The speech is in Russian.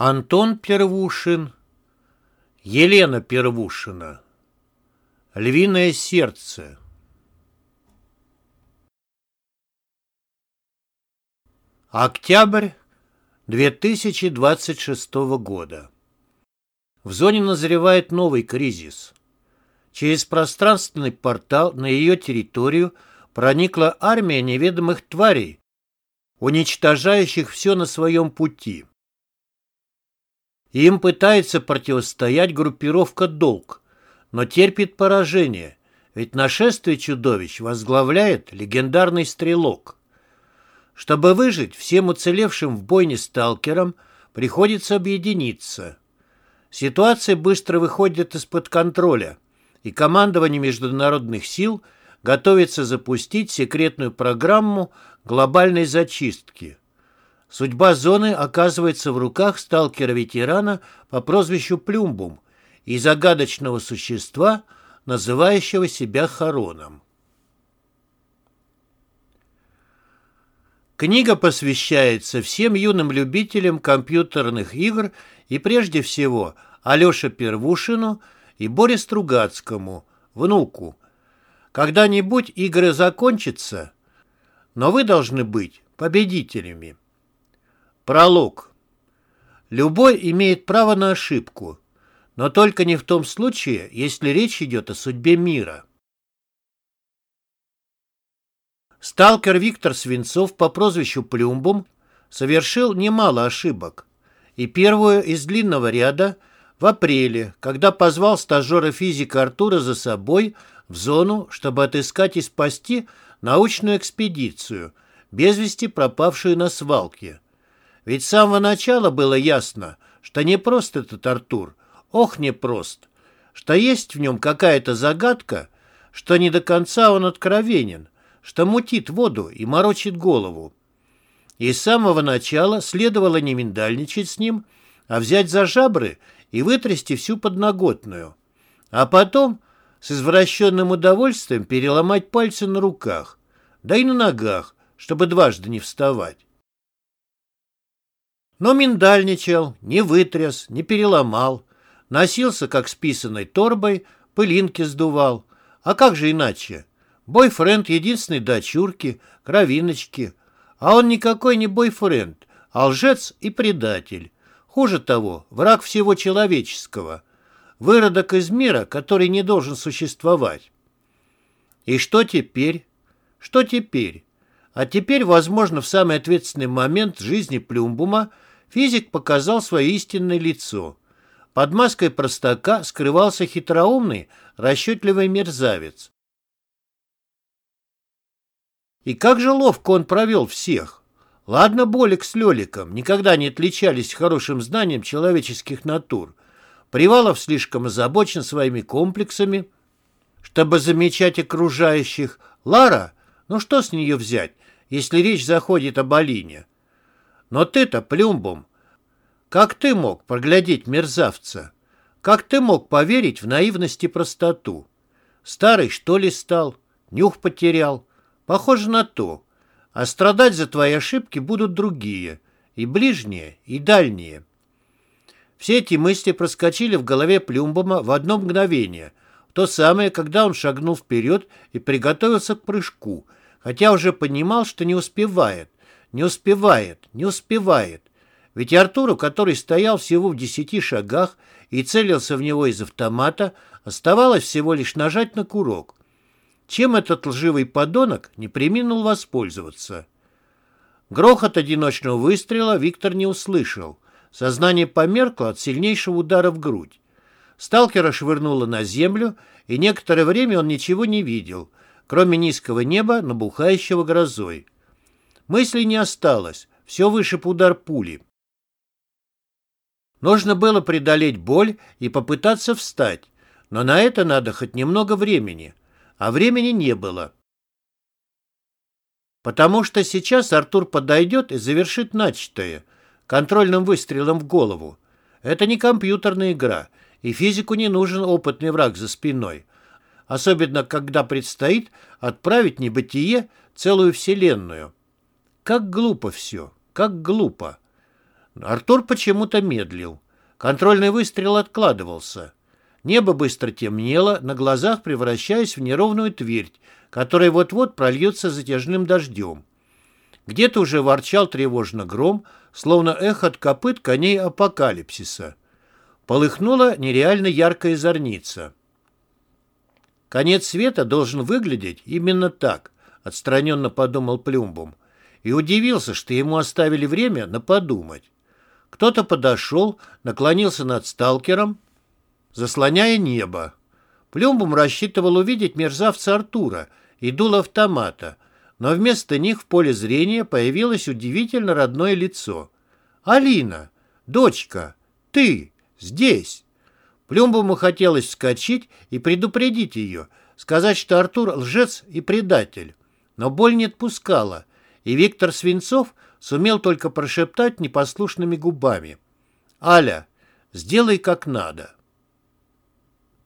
Антон Первушин, Елена Первушина, Львиное сердце. Октябрь 2026 года. В зоне назревает новый кризис. Через пространственный портал на ее территорию проникла армия неведомых тварей, уничтожающих все на своем пути. Им пытается противостоять группировка «Долг», но терпит поражение, ведь нашествие чудовищ возглавляет легендарный стрелок. Чтобы выжить, всем уцелевшим в бойне сталкерам приходится объединиться. Ситуация быстро выходит из-под контроля, и командование международных сил готовится запустить секретную программу глобальной зачистки. Судьба зоны оказывается в руках сталкера-ветерана по прозвищу Плюмбум и загадочного существа, называющего себя Хароном. Книга посвящается всем юным любителям компьютерных игр и прежде всего Алёше Первушину и Боре Стругацкому, внуку. Когда-нибудь игры закончатся, но вы должны быть победителями. Пролог. Любой имеет право на ошибку, но только не в том случае, если речь идет о судьбе мира. Сталкер Виктор Свинцов по прозвищу Плюмбум совершил немало ошибок. И первую из длинного ряда в апреле, когда позвал стажера физика Артура за собой в зону, чтобы отыскать и спасти научную экспедицию, без вести пропавшую на свалке. Ведь с самого начала было ясно, что не прост этот Артур, ох, не прост, что есть в нем какая-то загадка, что не до конца он откровенен, что мутит воду и морочит голову. И с самого начала следовало не миндальничать с ним, а взять за жабры и вытрясти всю подноготную. А потом с извращенным удовольствием переломать пальцы на руках, да и на ногах, чтобы дважды не вставать. Но миндальничал, не вытряс, не переломал, носился, как с писаной торбой, пылинки сдувал. А как же иначе? Бойфренд единственной дочурки, кровиночки. А он никакой не бойфренд, а лжец и предатель. Хуже того, враг всего человеческого. Выродок из мира, который не должен существовать. И что теперь? Что теперь? А теперь, возможно, в самый ответственный момент жизни Плюмбума физик показал свое истинное лицо. Под маской простака скрывался хитроумный, расчетливый мерзавец. И как же ловко он провел всех. Ладно, Болик с Леликом никогда не отличались хорошим знанием человеческих натур. Привалов слишком озабочен своими комплексами, чтобы замечать окружающих. Лара, ну что с нее взять, если речь заходит об Алине? Но ты-то, Плюмбом, как ты мог проглядеть мерзавца? Как ты мог поверить в наивность и простоту? Старый, что ли, стал? Нюх потерял? Похоже на то. А страдать за твои ошибки будут другие, и ближние, и дальние. Все эти мысли проскочили в голове Плюмбома в одно мгновение, то самое, когда он шагнул вперед и приготовился к прыжку, хотя уже понимал, что не успевает, не успевает, не успевает. Ведь Артуру, который стоял всего в десяти шагах и целился в него из автомата, оставалось всего лишь нажать на курок. Чем этот лживый подонок не приминул воспользоваться? Грохот одиночного выстрела Виктор не услышал. Сознание померкло от сильнейшего удара в грудь. Сталкера швырнуло на землю, и некоторое время он ничего не видел, кроме низкого неба, набухающего грозой. Мыслей не осталось. все вышиб удар пули. Нужно было преодолеть боль и попытаться встать, но на это надо хоть немного времени, а времени не было. Потому что сейчас Артур подойдет и завершит начатое контрольным выстрелом в голову. Это не компьютерная игра, и физику не нужен опытный враг за спиной, особенно когда предстоит отправить небытие целую вселенную. Как глупо все, как глупо. Артур почему-то медлил. Контрольный выстрел откладывался. Небо быстро темнело, на глазах превращаясь в неровную твердь, которая вот-вот прольется затяжным дождем. Где-то уже ворчал тревожно гром, словно эхо от копыт коней апокалипсиса. Полыхнула нереально яркая зорница. Конец света должен выглядеть именно так, отстраненно подумал Плюмбум, и удивился, что ему оставили время на подумать. Кто-то подошел, наклонился над сталкером, заслоняя небо. Плюмбум рассчитывал увидеть мерзавца Артура и дул автомата, но вместо них в поле зрения появилось удивительно родное лицо. «Алина! Дочка! Ты! Здесь!» Плюмбуму хотелось вскочить и предупредить ее, сказать, что Артур лжец и предатель. Но боль не отпускала, и Виктор Свинцов сумел только прошептать непослушными губами. «Аля, сделай как надо».